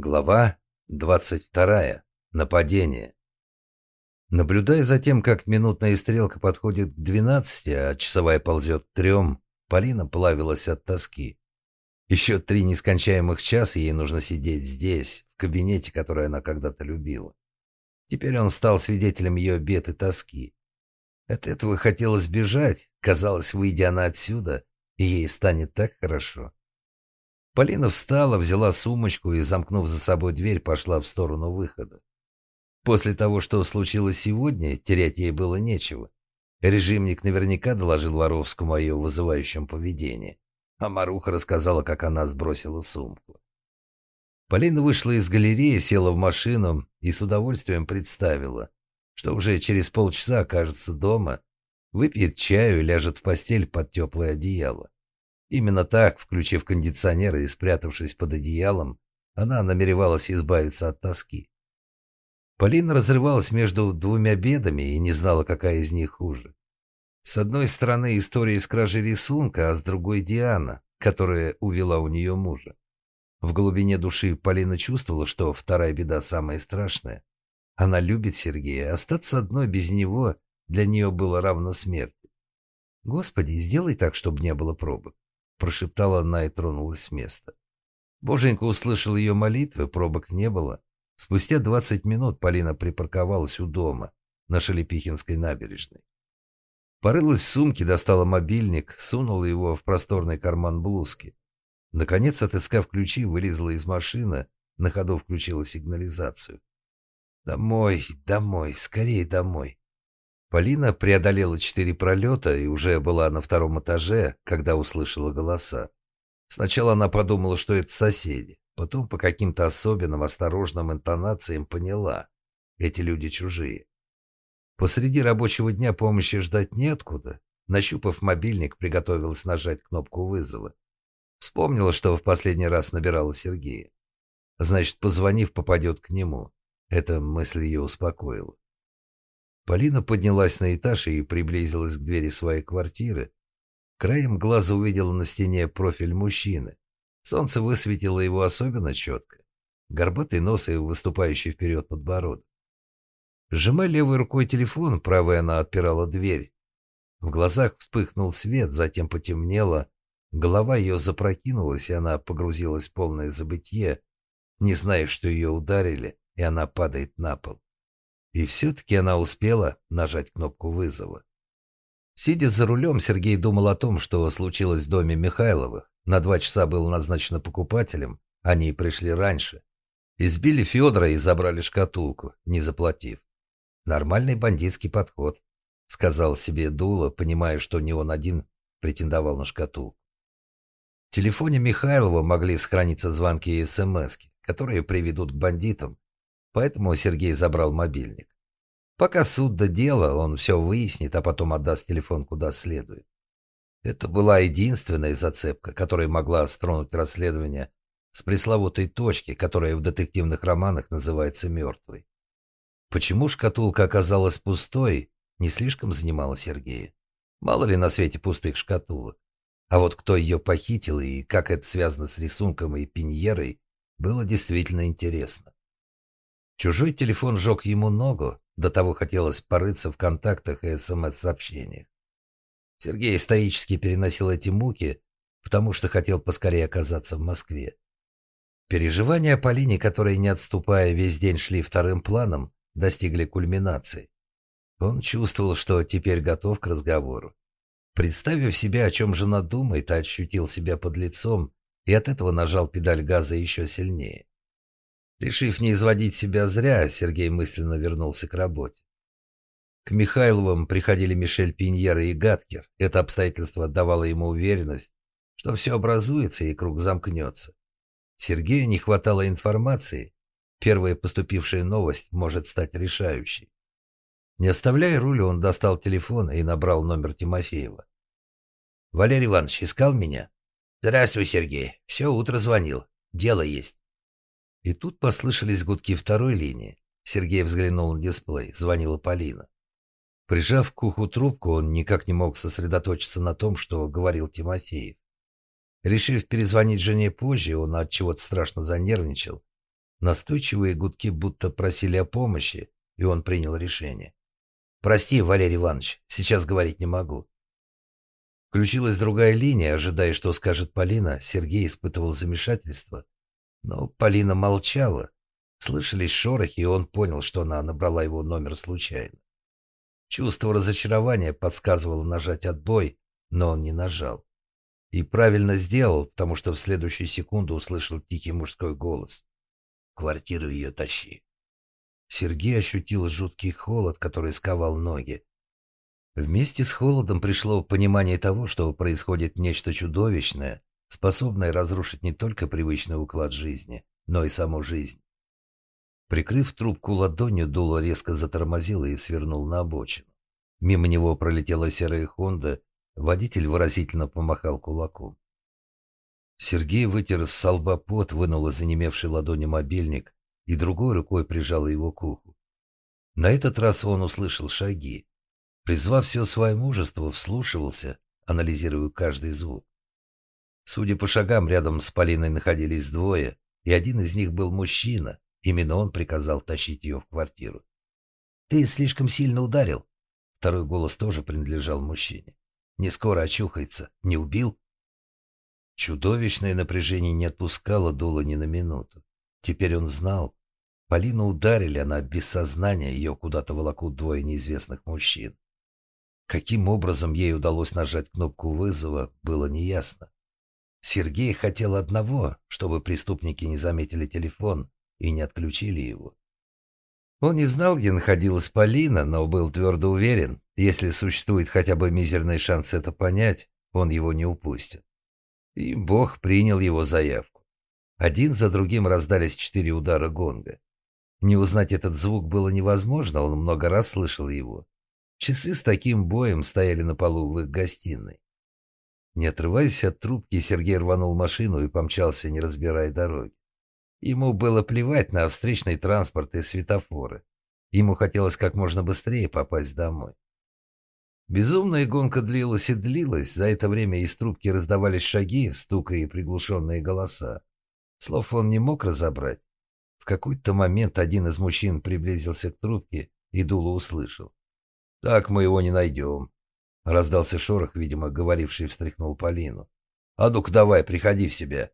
Глава 22. Нападение. Наблюдая за тем, как минутная стрелка подходит к 12, а часовая ползет к трем, Полина плавилась от тоски. Еще три нескончаемых часа ей нужно сидеть здесь, в кабинете, который она когда-то любила. Теперь он стал свидетелем ее бед и тоски. От этого хотелось бежать. Казалось, выйдя она отсюда, и ей станет так хорошо. Полина встала, взяла сумочку и, замкнув за собой дверь, пошла в сторону выхода. После того, что случилось сегодня, терять ей было нечего. Режимник наверняка доложил Воровскому о ее вызывающем поведении. А Маруха рассказала, как она сбросила сумку. Полина вышла из галереи, села в машину и с удовольствием представила, что уже через полчаса окажется дома, выпьет чаю и ляжет в постель под теплое одеяло. Именно так, включив кондиционер и спрятавшись под одеялом, она намеревалась избавиться от тоски. Полина разрывалась между двумя бедами и не знала, какая из них хуже. С одной стороны история с кражей рисунка, а с другой Диана, которая увела у нее мужа. В глубине души Полина чувствовала, что вторая беда самая страшная. Она любит Сергея, остаться одной без него для нее было равно смерти. Господи, сделай так, чтобы не было пробок прошептала она и тронулась с места. Боженька услышал ее молитвы, пробок не было. Спустя двадцать минут Полина припарковалась у дома на Шелепихинской набережной. Порылась в сумке, достала мобильник, сунула его в просторный карман блузки. Наконец, отыскав ключи, вылезла из машины, на ходу включила сигнализацию. «Домой, домой, скорее домой!» Полина преодолела четыре пролета и уже была на втором этаже, когда услышала голоса. Сначала она подумала, что это соседи, потом по каким-то особенным осторожным интонациям поняла – эти люди чужие. Посреди рабочего дня помощи ждать неоткуда. Нащупав мобильник, приготовилась нажать кнопку вызова. Вспомнила, что в последний раз набирала Сергея. Значит, позвонив, попадет к нему. Эта мысль ее успокоила. Полина поднялась на этаж и приблизилась к двери своей квартиры. Краем глаза увидела на стене профиль мужчины. Солнце высветило его особенно четко. Горбатый нос и выступающий вперед подбородок. Сжимая левой рукой телефон, правой она отпирала дверь. В глазах вспыхнул свет, затем потемнело. Голова ее запрокинулась, и она погрузилась в полное забытье, не зная, что ее ударили, и она падает на пол. И все-таки она успела нажать кнопку вызова. Сидя за рулем, Сергей думал о том, что случилось в доме Михайловых. На два часа был назначено покупателем, они пришли раньше. Избили Федора и забрали шкатулку, не заплатив. Нормальный бандитский подход, сказал себе Дула, понимая, что не он один претендовал на шкатулку. В телефоне Михайлова могли сохраниться звонки и смс которые приведут к бандитам, Поэтому Сергей забрал мобильник. Пока суд до дела, он все выяснит, а потом отдаст телефон куда следует. Это была единственная зацепка, которая могла стронуть расследование с пресловутой точки, которая в детективных романах называется мертвой. Почему шкатулка оказалась пустой, не слишком занимала Сергея. Мало ли на свете пустых шкатулок. А вот кто ее похитил и как это связано с рисунком и пиньерой, было действительно интересно. Чужой телефон жег ему ногу, до того хотелось порыться в контактах и СМС-сообщениях. Сергей стоически переносил эти муки, потому что хотел поскорее оказаться в Москве. Переживания о Полине, которые, не отступая, весь день шли вторым планом, достигли кульминации. Он чувствовал, что теперь готов к разговору. Представив себе, о чем жена думает, ощутил себя под лицом и от этого нажал педаль газа еще сильнее. Решив не изводить себя зря, Сергей мысленно вернулся к работе. К Михайловым приходили Мишель Пиньера и Гаткер. Это обстоятельство давало ему уверенность, что все образуется и круг замкнется. Сергею не хватало информации. Первая поступившая новость может стать решающей. Не оставляя руля, он достал телефон и набрал номер Тимофеева. «Валерий Иванович искал меня?» «Здравствуй, Сергей. Все утро звонил. Дело есть». И тут послышались гудки второй линии. Сергей взглянул на дисплей. Звонила Полина. Прижав к уху трубку, он никак не мог сосредоточиться на том, что говорил Тимофеев. Решив перезвонить жене позже, он от чего-то страшно занервничал. Настойчивые гудки будто просили о помощи, и он принял решение. «Прости, Валерий Иванович, сейчас говорить не могу». Включилась другая линия, ожидая, что скажет Полина. Сергей испытывал замешательство. Но Полина молчала. Слышались шорохи, и он понял, что она набрала его номер случайно. Чувство разочарования подсказывало нажать отбой, но он не нажал. И правильно сделал, потому что в следующую секунду услышал тихий мужской голос. «Квартиру ее тащи». Сергей ощутил жуткий холод, который сковал ноги. Вместе с холодом пришло понимание того, что происходит нечто чудовищное, способное разрушить не только привычный уклад жизни, но и саму жизнь. Прикрыв трубку ладонью, дуло резко затормозило и свернул на обочину. Мимо него пролетела серая «Хонда», водитель выразительно помахал кулаком. Сергей вытер с лба пот, вынул из занемевшей ладони мобильник и другой рукой прижал его к уху. На этот раз он услышал шаги. Призвав все свое мужество, вслушивался, анализируя каждый звук. Судя по шагам, рядом с Полиной находились двое, и один из них был мужчина, Именно он приказал тащить ее в квартиру. «Ты слишком сильно ударил». Второй голос тоже принадлежал мужчине. «Не скоро очухается. Не убил?» Чудовищное напряжение не отпускало Дула ни на минуту. Теперь он знал. Полину ударили, она без сознания, ее куда-то волокут двое неизвестных мужчин. Каким образом ей удалось нажать кнопку вызова, было неясно. Сергей хотел одного, чтобы преступники не заметили телефон, и не отключили его. Он не знал, где находилась Полина, но был твердо уверен, если существует хотя бы мизерный шанс это понять, он его не упустит. И Бог принял его заявку. Один за другим раздались четыре удара гонга. Не узнать этот звук было невозможно, он много раз слышал его. Часы с таким боем стояли на полу в их гостиной. Не отрываясь от трубки, Сергей рванул машину и помчался, не разбирая дороги. Ему было плевать на встречный транспорт и светофоры. Ему хотелось как можно быстрее попасть домой. Безумная гонка длилась и длилась. За это время из трубки раздавались шаги, стука и приглушенные голоса. Слов он не мог разобрать. В какой-то момент один из мужчин приблизился к трубке и Дула услышал. «Так мы его не найдем». Раздался шорох, видимо, говоривший встряхнул Полину. «А ну-ка давай, приходи в себя».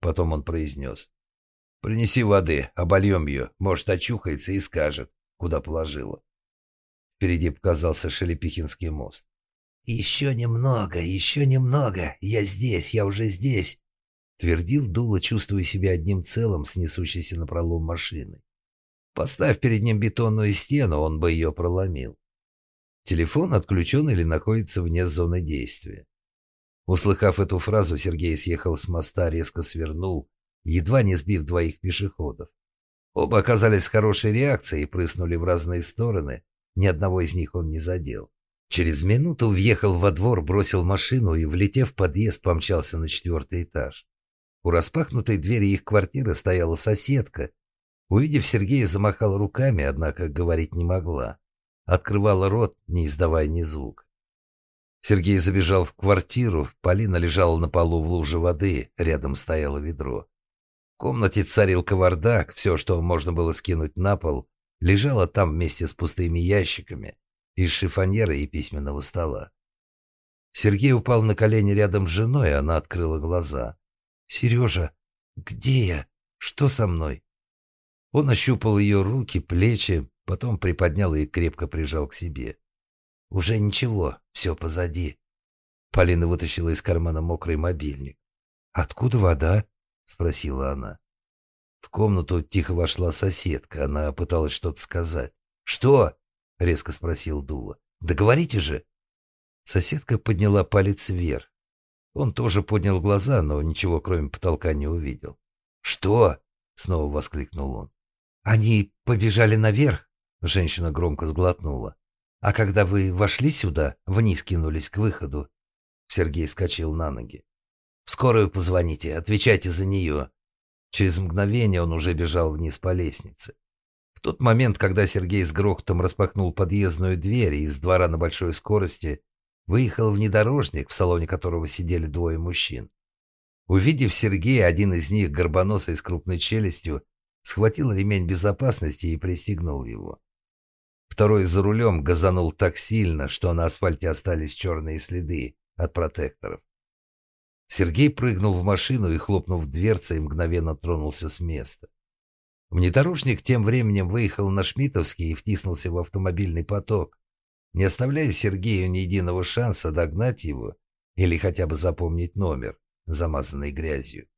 Потом он произнес. Принеси воды, обольем ее, может, очухается и скажет, куда положила. Впереди показался Шелепихинский мост. «Еще немного, еще немного, я здесь, я уже здесь», твердил Дула, чувствуя себя одним целым с несущейся напролом машиной. Поставь перед ним бетонную стену, он бы ее проломил. Телефон отключен или находится вне зоны действия. Услыхав эту фразу, Сергей съехал с моста, резко свернул едва не сбив двоих пешеходов. Оба оказались с хорошей реакцией и прыснули в разные стороны. Ни одного из них он не задел. Через минуту въехал во двор, бросил машину и, влетев в подъезд, помчался на четвертый этаж. У распахнутой двери их квартиры стояла соседка. Увидев Сергея, замахала руками, однако говорить не могла. Открывала рот, не издавая ни звука. Сергей забежал в квартиру. Полина лежала на полу в луже воды, рядом стояло ведро. В комнате царил кавардак, все, что можно было скинуть на пол, лежало там вместе с пустыми ящиками из шифоньера и письменного стола. Сергей упал на колени рядом с женой, она открыла глаза. «Сережа, где я? Что со мной?» Он ощупал ее руки, плечи, потом приподнял и крепко прижал к себе. «Уже ничего, все позади». Полина вытащила из кармана мокрый мобильник. «Откуда вода?» спросила она. В комнату тихо вошла соседка. Она пыталась что-то сказать. «Что?» — резко спросил Дула. «Да говорите же!» Соседка подняла палец вверх. Он тоже поднял глаза, но ничего кроме потолка не увидел. «Что?» — снова воскликнул он. «Они побежали наверх?» — женщина громко сглотнула. «А когда вы вошли сюда, вниз кинулись к выходу?» Сергей скачал на ноги. В скорую позвоните, отвечайте за нее». Через мгновение он уже бежал вниз по лестнице. В тот момент, когда Сергей с грохотом распахнул подъездную дверь и из двора на большой скорости выехал внедорожник, в салоне которого сидели двое мужчин. Увидев Сергея, один из них, горбоносый с крупной челюстью, схватил ремень безопасности и пристегнул его. Второй за рулем газанул так сильно, что на асфальте остались черные следы от протекторов. Сергей прыгнул в машину и, хлопнув дверцей, мгновенно тронулся с места. Внедорожник тем временем выехал на Шмитовский и втиснулся в автомобильный поток, не оставляя Сергею ни единого шанса догнать его или хотя бы запомнить номер, замазанный грязью.